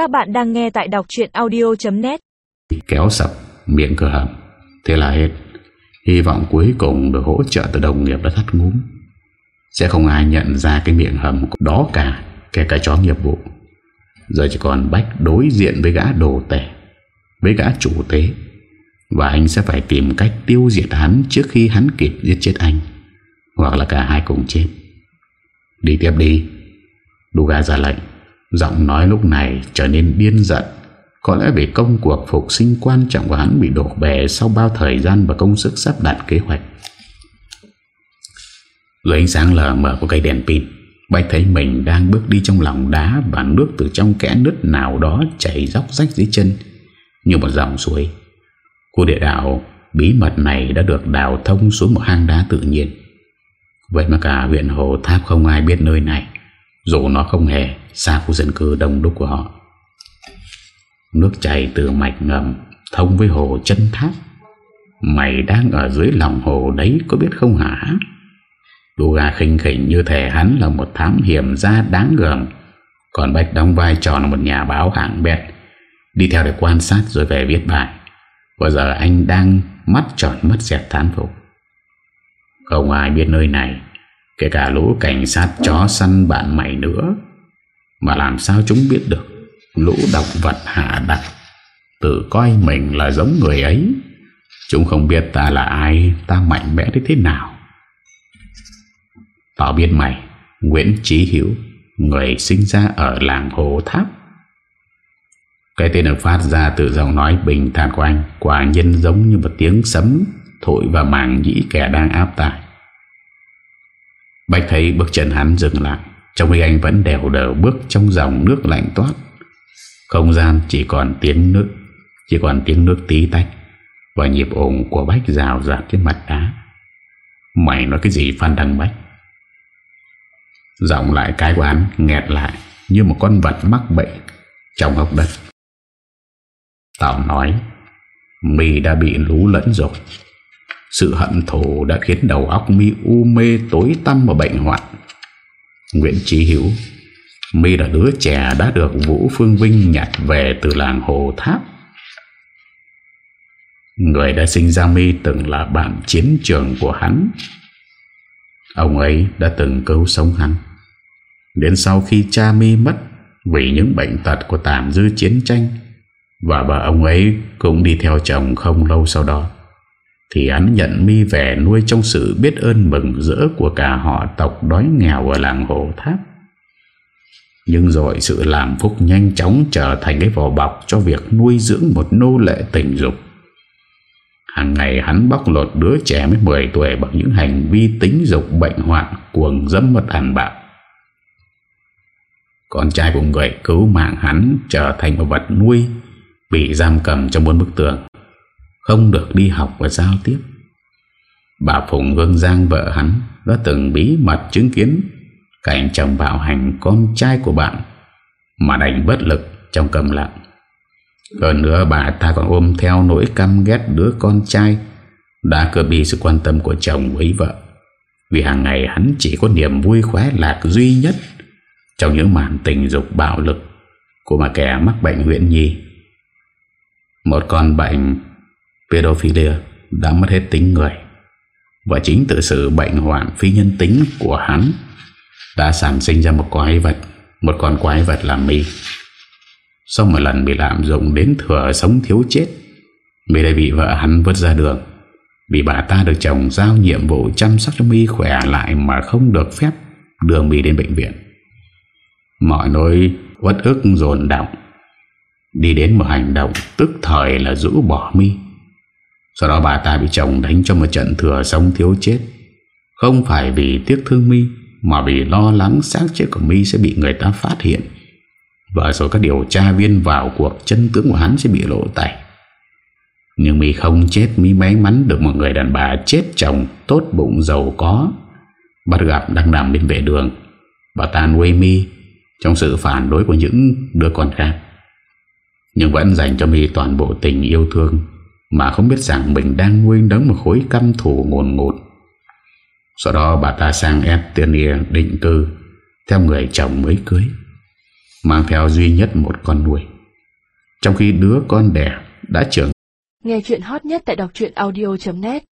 Các bạn đang nghe tại đọc chuyện audio.net Kéo sập, miệng cửa hầm Thế là hết. Hy vọng cuối cùng được hỗ trợ từ đồng nghiệp đã thắt ngúm. Sẽ không ai nhận ra cái miệng hầm đó cả, Kể cả chó nghiệp vụ. Giờ chỉ còn Bách đối diện với gã đồ tẻ, Với gã chủ tế. Và anh sẽ phải tìm cách tiêu diệt hắn Trước khi hắn kịp giết chết anh, Hoặc là cả hai cùng chết. Đi tiếp đi. Duga ra lệnh. Giọng nói lúc này trở nên điên giận. Có lẽ vì công cuộc phục sinh quan trọng của hắn bị đổ bè Sau bao thời gian và công sức sắp đặt kế hoạch. Dưới ánh sáng lờ mờ của cây đèn pin Bạch thấy mình đang bước đi trong lòng đá Và nước từ trong kẽ nứt nào đó chảy dốc rách dưới chân, Như một dòng suối. Khu địa đạo bí mật này đã được đào thông xuống một hang đá tự nhiên. Vậy mà cả huyện Hồ Tháp không ai biết nơi này. Dù nó không hề xa khu dân cư đông đúc của họ. Nước chảy từ mạch ngầm Thông với hồ chân tháp. Mày đang ở dưới lòng hồ đấy, Có biết không hả? Duga khinh khỉnh như thể hắn là một thám hiểm gia đáng gờm. Còn Bạch đóng vai trò là một nhà báo hạng bẹt. Đi theo để quan sát rồi về viết bài. Bây giờ anh đang mắt tròn mất dẹp thán phục. Không ai biết nơi này. Kể cả lũ cảnh sát, chó săn, bạn mày nữa. Mà làm sao chúng biết được Lũ độc vật hạ đặt Tự coi mình là giống người ấy? Chúng không biết ta là ai, Ta mạnh mẽ đến thế nào. Tao biết mày, Nguyễn Trí Hiếu Người sinh ra ở làng Hồ Tháp. Cái tên được phát ra từ giọng nói bình thản của anh, Quả nhân giống như một tiếng sấm Thổi và màng nhĩ kẻ đang áp tải. Bách thấy bước chân hắn dừng lại, Trong khi anh vẫn đều đờ bước trong dòng nước lạnh toát. Không gian chỉ còn tiếng nước, Chỉ còn tiếng nước tí tách Và nhịp ồn của Bách rào rạt trên mặt đá. Mày nói cái gì, Phan Đăng Bách? Giọng lại cái quán nghẹt lại Như một con vật mắc bệnh Trong hốc đất. Tao nói mì đã bị lú lẫn rồi. Sự hận thù đã khiến đầu óc Mi u mê tối tăm và bệnh hoạn. Nguyễn Trí Hiếu Mi là đứa trẻ đã được Vũ Phương Vinh nhặt về từ làng Hồ Tháp. Người đã sinh ra Mi từng là bạn chiến trường của hắn. Ông ấy đã từng cứu sống hắn. Đến sau khi cha mi mất Vì những bệnh tật của tạm dư chiến tranh, Và bà ông ấy cũng đi theo chồng không lâu sau đó. Thì hắn nhận mi về nuôi trong sự biết ơn mừng rỡ Của cả họ tộc đói nghèo ở làng Hồ Tháp. Nhưng rồi sự làm phúc nhanh chóng trở thành cái vỏ bọc Cho việc nuôi dưỡng một nô lệ tình dục. Hàng ngày hắn bóc lột đứa trẻ mới 10 tuổi bằng những hành vi tính dục bệnh hoạn cuồng dâm mật hàn bạo. Con trai của người cứu mạng hắn trở thành một vật nuôi bị giam cầm trong bốn bức tường, không được đi học và giao tiếp. Bà Phùng Hương Giang vợ hắn đã từng bí mật chứng kiến cảnh chồng bạo hành con trai của bạn mà đành bất lực trong cầm lặng. Hơn nữa bà ta còn ôm theo nỗi căm ghét đứa con trai đã cướp đi sự quan tâm của chồng với vợ. Vì hàng ngày hắn chỉ có niềm vui khóe lạc duy nhất trong những màn tình dục bạo lực của mà kẻ mắc bệnh huyện nhi. Một con bệnh pedophilia đã mất hết tính người. Và chính từ sự bệnh hoạn phi nhân tính của hắn đã sản sinh ra một quái vật, một con quái vật là mi. Sau một lần bị lạm dụng đến thừa sống thiếu chết Mi đã bị vợ hắn vứt ra đường. Vì bà ta được chồng giao nhiệm vụ chăm sóc cho Mi khỏe lại Mà không được phép đưa Mi đến bệnh viện. Mọi nỗi uất ức dồn động Đi đến một hành động Tức thời là rũ bỏ Mi. Sau đó bà ta bị chồng đánh cho một trận thừa sống thiếu chết. Không phải vì tiếc thương Mi Mà vì lo lắng xác chết của Mi sẽ bị người ta phát hiện. Và rồi các điều tra viên vào cuộc, chân tướng của hắn sẽ bị lộ tay Nhưng mi không chết mi may mắn được một người đàn bà chết chồng, Tốt bụng, giàu có. Bắt gặp đang nằm bên vệ đường, Bà ta nuôi mi Trong sự phản đối của những đứa con khác. Nhưng vẫn dành cho mi toàn bộ tình yêu thương. Mà không biết rằng mình đang nguyên đấng một khối căm thù ngồn ngột Sau đó bà ta sang Estonia định cư, Theo người chồng mới cưới, Mang theo duy nhất một con nuôi. Trong khi đứa con đẻ đã trưởng Nghe chuyện hot nhất tại đọc audio.net